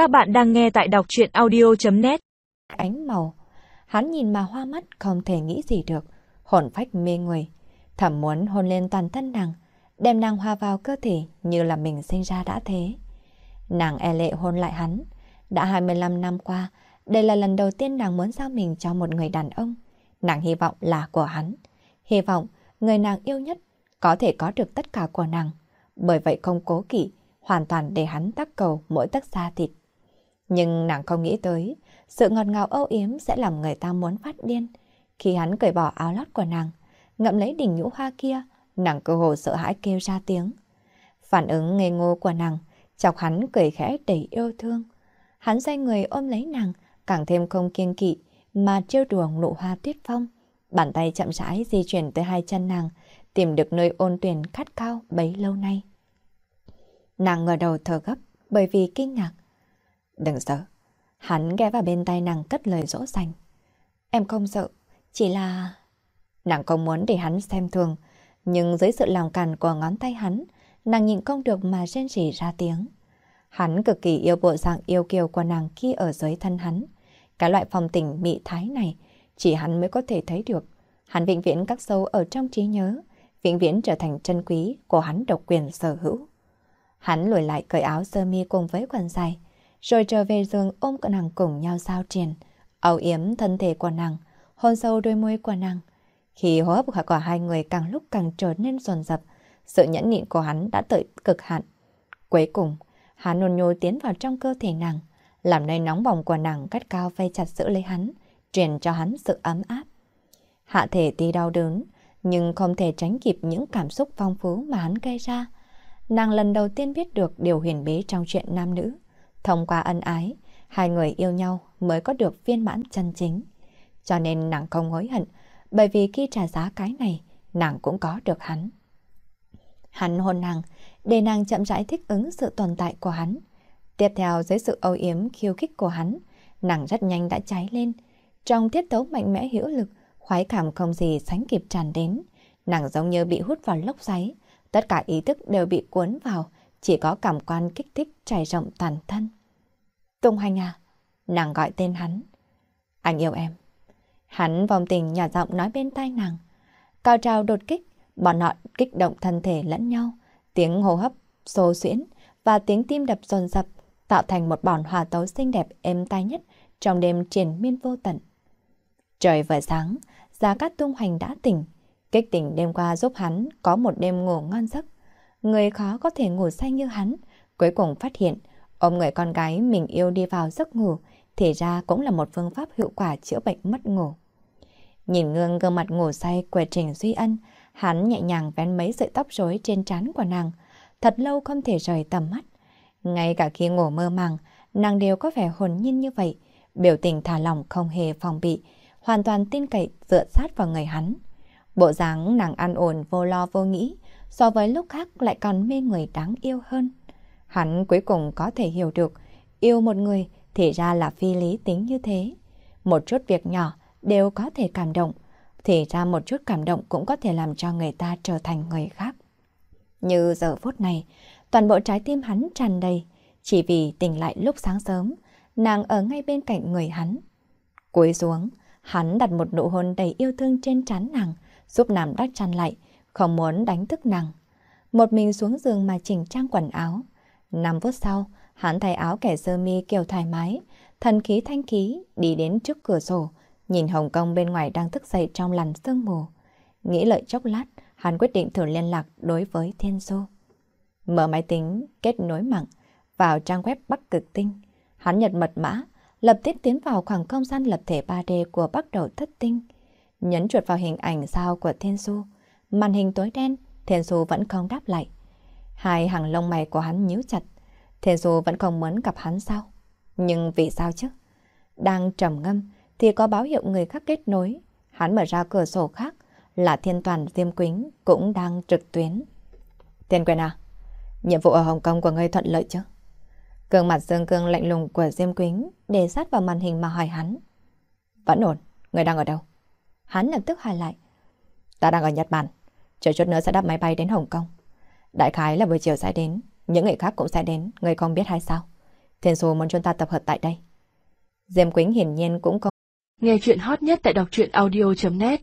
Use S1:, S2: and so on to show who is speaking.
S1: Các bạn đang nghe tại đọc chuyện audio.net
S2: Ánh màu, hắn nhìn mà hoa mắt không thể nghĩ gì được, hồn phách mê người. Thầm muốn hôn lên toàn thân nàng, đem nàng hoa vào cơ thể như là mình sinh ra đã thế. Nàng e lệ hôn lại hắn. Đã 25 năm qua, đây là lần đầu tiên nàng muốn giao mình cho một người đàn ông. Nàng hy vọng là của hắn. Hy vọng người nàng yêu nhất có thể có được tất cả của nàng. Bởi vậy không cố kỵ, hoàn toàn để hắn tắc cầu mỗi tấc da thịt. Nhưng nàng không nghĩ tới, sự ngọt ngào âu yếm sẽ làm người ta muốn phát điên. Khi hắn cởi bỏ áo lót của nàng, ngậm lấy đỉnh nhũ hoa kia, nàng cơ hồ sợ hãi kêu ra tiếng. Phản ứng ngây ngô của nàng, chọc hắn cười khẽ đầy yêu thương. Hắn xoay người ôm lấy nàng, càng thêm không kiên kỵ, mà trêu đùa nụ hoa tuyết phong. Bàn tay chậm rãi di chuyển tới hai chân nàng, tìm được nơi ôn tuyển khát cao bấy lâu nay. Nàng ngờ đầu thở gấp bởi vì kinh ngạc. Đừng sợ. Hắn ghé vào bên tay nàng cất lời dỗ dành. Em không sợ, chỉ là... Nàng không muốn để hắn xem thường, nhưng dưới sự lòng càn của ngón tay hắn, nàng nhịn không được mà rên rỉ ra tiếng. Hắn cực kỳ yêu bộ dạng yêu kiều của nàng khi ở dưới thân hắn. Cái loại phòng tình mị thái này, chỉ hắn mới có thể thấy được. Hắn vĩnh viễn các sâu ở trong trí nhớ, vĩnh viễn trở thành chân quý của hắn độc quyền sở hữu. Hắn lùi lại cởi áo sơ mi cùng với quần dài, rồi trở về giường ôm cả nàng cùng nhau giao triền, âu yếm thân thể của nàng, hôn sâu đôi môi của nàng. Khi hô hấp của hai người càng lúc càng trở nên dồn dập, sự nhẫn nhịn của hắn đã tới cực hạn. Cuối cùng, hắn nôn nhô tiến vào trong cơ thể nàng, làm nơi nóng bỏng của nàng cắt cao vây chặt giữ lấy hắn, truyền cho hắn sự ấm áp. Hạ thể tuy đau đớn, nhưng không thể tránh kịp những cảm xúc phong phú mà hắn gây ra. Nàng lần đầu tiên biết được điều huyền bí trong chuyện nam nữ. Thông qua ân ái, hai người yêu nhau mới có được viên mãn chân chính. Cho nên nàng không hối hận, bởi vì khi trả giá cái này, nàng cũng có được hắn. Hắn hôn nàng, để nàng chậm rãi thích ứng sự tồn tại của hắn. Tiếp theo dưới sự âu yếm khiêu khích của hắn, nàng rất nhanh đã cháy lên. Trong tiết tấu mạnh mẽ hữu lực, khoái cảm không gì sánh kịp tràn đến. Nàng giống như bị hút vào lốc xoáy, tất cả ý thức đều bị cuốn vào, chỉ có cảm quan kích thích trải rộng toàn thân. Tung hành à? Nàng gọi tên hắn. Anh yêu em. Hắn vòng tình nhỏ giọng nói bên tai nàng. Cao trào đột kích, bọn họ kích động thân thể lẫn nhau. Tiếng hô hấp, xô xuyễn và tiếng tim đập dồn dập tạo thành một bọn hòa tấu xinh đẹp êm tai nhất trong đêm triền miên vô tận. Trời vừa sáng, Gia Cát Tung Hành đã tỉnh. Kích tỉnh đêm qua giúp hắn có một đêm ngủ ngon giấc. Người khó có thể ngủ say như hắn, cuối cùng phát hiện ôm người con gái mình yêu đi vào giấc ngủ, thì ra cũng là một phương pháp hiệu quả chữa bệnh mất ngủ. Nhìn ngương gương mặt ngủ say của Trình Duy Ân, hắn nhẹ nhàng vén mấy sợi tóc rối trên trán của nàng, thật lâu không thể rời tầm mắt. Ngay cả khi ngủ mơ màng, nàng đều có vẻ hồn nhiên như vậy, biểu tình thả lỏng không hề phòng bị, hoàn toàn tin cậy dựa sát vào người hắn. Bộ dáng nàng an ổn vô lo vô nghĩ, so với lúc khác lại còn mê người đáng yêu hơn. Hắn cuối cùng có thể hiểu được, yêu một người thì ra là phi lý tính như thế. Một chút việc nhỏ đều có thể cảm động, thì ra một chút cảm động cũng có thể làm cho người ta trở thành người khác. Như giờ phút này, toàn bộ trái tim hắn tràn đầy, chỉ vì tỉnh lại lúc sáng sớm, nàng ở ngay bên cạnh người hắn. Cúi xuống, hắn đặt một nụ hôn đầy yêu thương trên trán nàng, giúp nàng đắp chăn lại, không muốn đánh thức nàng. Một mình xuống giường mà chỉnh trang quần áo. Năm phút sau, hắn thay áo kẻ sơ mi kiểu thoải mái, thần khí thanh khí đi đến trước cửa sổ, nhìn Hồng Kông bên ngoài đang thức dậy trong làn sương mù. Nghĩ lợi chốc lát, hắn quyết định thử liên lạc đối với Thiên Sô Mở máy tính, kết nối mạng, vào trang web Bắc Cực Tinh. Hắn nhật mật mã, lập tức tiến vào khoảng không gian lập thể 3D của Bắc đầu thất tinh. Nhấn chuột vào hình ảnh sao của Thiên su Màn hình tối đen, Thiên su vẫn không đáp lại. Hai hàng lông mày của hắn nhíu chặt. Thiên su vẫn không muốn gặp hắn sao? Nhưng vì sao chứ? Đang trầm ngâm thì có báo hiệu người khác kết nối. Hắn mở ra cửa sổ khác là Thiên Toàn Diêm Quýnh cũng đang trực tuyến. Thiên Quyền à, nhiệm vụ ở Hồng Kông của ngươi thuận lợi chứ? Cương mặt dương cương lạnh lùng của Diêm Quýnh để sát vào màn hình mà hỏi hắn. Vẫn ổn, người đang ở đâu? Hắn lập tức hỏi lại. Ta đang ở Nhật Bản, chờ chút nữa sẽ đáp máy bay đến Hồng Kông. Đại khái là buổi chiều sẽ đến, những người khác cũng sẽ đến, người không biết hay sao? Thiên Xu muốn chúng ta tập hợp tại đây. Diêm Quýnh hiển nhiên cũng có.
S1: Nghe chuyện hot nhất tại đọc truyện audio.net